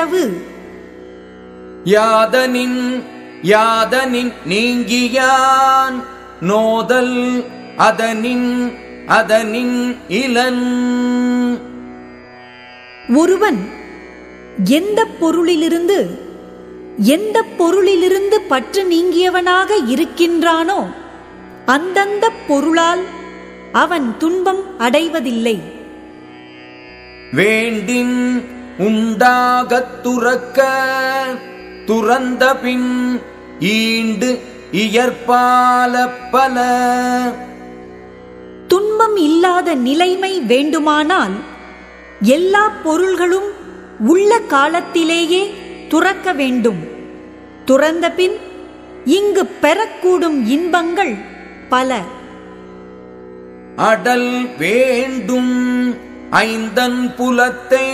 உறவு யாதனின் யாதனின் நீங்கியான். நோதல் அதனின் அதனின் இளன் ஒருவன் எந்த பொருளிலிருந்து எந்த பொருளிலிருந்து பற்று நீங்கியவனாக இருக்கின்றானோ அந்தந்த பொருளால் அவன் துன்பம் அடைவதில்லை. வேண்டின் உண்டாகத் துறக்க துறந்த பின் ஈண்டு இயற்பால பல. துன்பம் இல்லாத நிலைமை வேண்டுமானால் எல்லா பொருள்களும் உள்ள காலத்திலேயே துறக்க வேண்டும். துறந்த பின் இங்கு பெறக்கூடும் இன்பங்கள் பல. அடல் வேண்டும் ஐந்தன் புலத்தை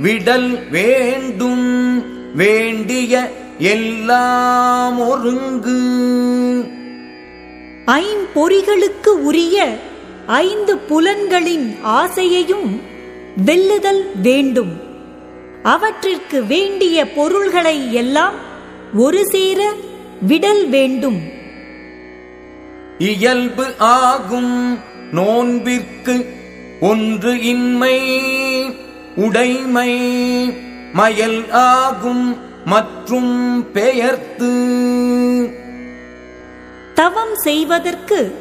விடல் வேண்டும் வேண்டிய எல்லாம் ஒருங்கு. ஐம்பொறிகளுக்கு உரிய ஐந்து புலன்களின் ஆசையையும் வெல்லுதல் வேண்டும். அவற்றிற்கு வேண்டிய பொருள்களை எல்லாம் ஒரு சேர விடல் வேண்டும். இயல்பு ஆகும் நோன்பிற்கு ஒன்று இன்மை. உடைமை மயல் ஆகும் மற்றும் பெயர்த்து. தவம் செய்வதற்கு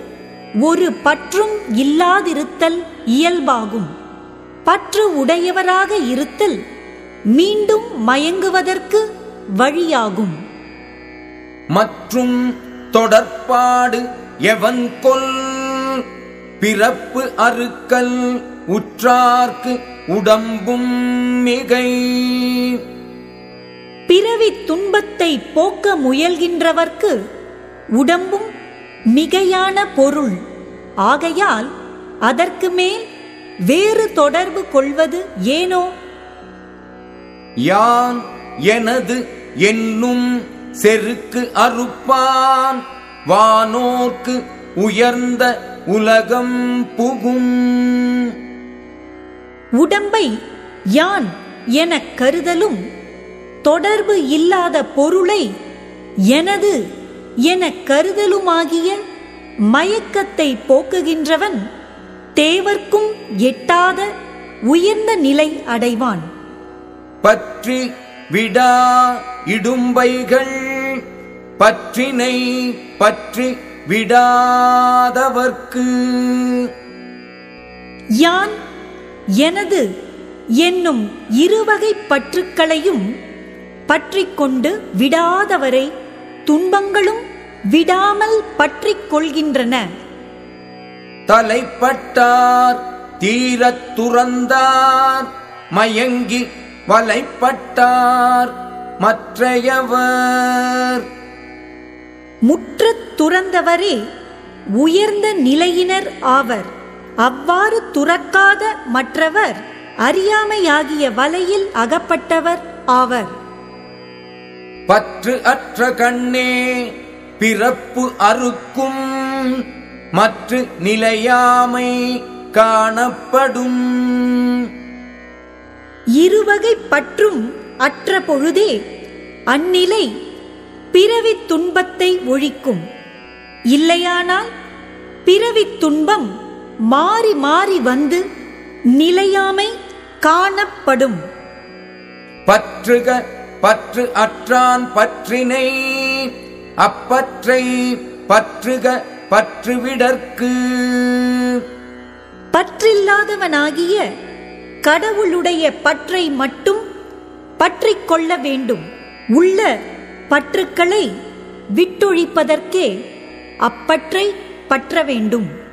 ஒரு பற்றும் இல்லாதிருத்தல் இயல்பாகும். பற்று உடையவராக இருத்தல் மீண்டும் மயங்குவதற்கு வழியாகும். மற்றும் தொடர்பாடு எவன் கொல் பிறப்பு அறுக்கல் உற்றார்க்கு உடம்பும் மிகை. பிறவி துன்பத்தை போக்க முயல்கின்றவர்க்கு உடம்பும் மிகையான பொருள். ஆகையால் அதற்கு மேல் வேறு தொடர்பு கொள்வது ஏனோ? யான் எனது என்னும் செருக்கு அறுப்பான். வானோர்க்கு உயர்ந்த உலகம் புகும். உடம்பை யான் எனக் கருதலும் தொடர்பு இல்லாத பொருளை எனது எனக் கருதலுமாகிய மயக்கத்தை போக்குகின்றவன் தேவர்க்கும் எட்டாத உயர்ந்த நிலை அடைவான். பற்றி விடா இடும்பைகள் பற்றினை பற்றி விடாதவர்க்கு. யான் எனது என்னும் இருவகை பற்றுக்களையும் பற்றிக் கொண்டு விடாதவரை துன்பங்களும் விடாமல் பற்றிக் கொள்கின்றன. தலைப்பட்டார் தீரத் துறந்தார் மயங்கி வலைப்பட்டார் மற்றையவர். முற்றத் துறந்தவரே உயர்ந்த நிலையினர் ஆவர். அவ்வாறு துறக்காத மற்றவர் அறியாமையாகிய வலையில் அகப்பட்டவர் ஆவர். பற்று அற்ற கண்ணே பிறப்பு அறுக்கும். மற்ற நிலையாமை காணப்படும். இருவகை பற்றும் அற்ற பொழுதே அந்நிலை பிறவித் துன்பத்தை ஒழிக்கும். இல்லையானால் பிறவித் துன்பம் மாறி மாறி வந்து நிலையாமை காணப்படும். பற்றுக பற்று அற்றான் பற்றினை அப்பற்றை பற்றுக பற்றுவிடற்கு. பற்றில்லாதவனாகிய கடவுளுடைய பற்றை மட்டும் பற்றிக் கொள்ள வேண்டும். உள்ள பற்றுக்களை விட்டொழிப்பதற்கே அப்பற்றை பற்ற வேண்டும்.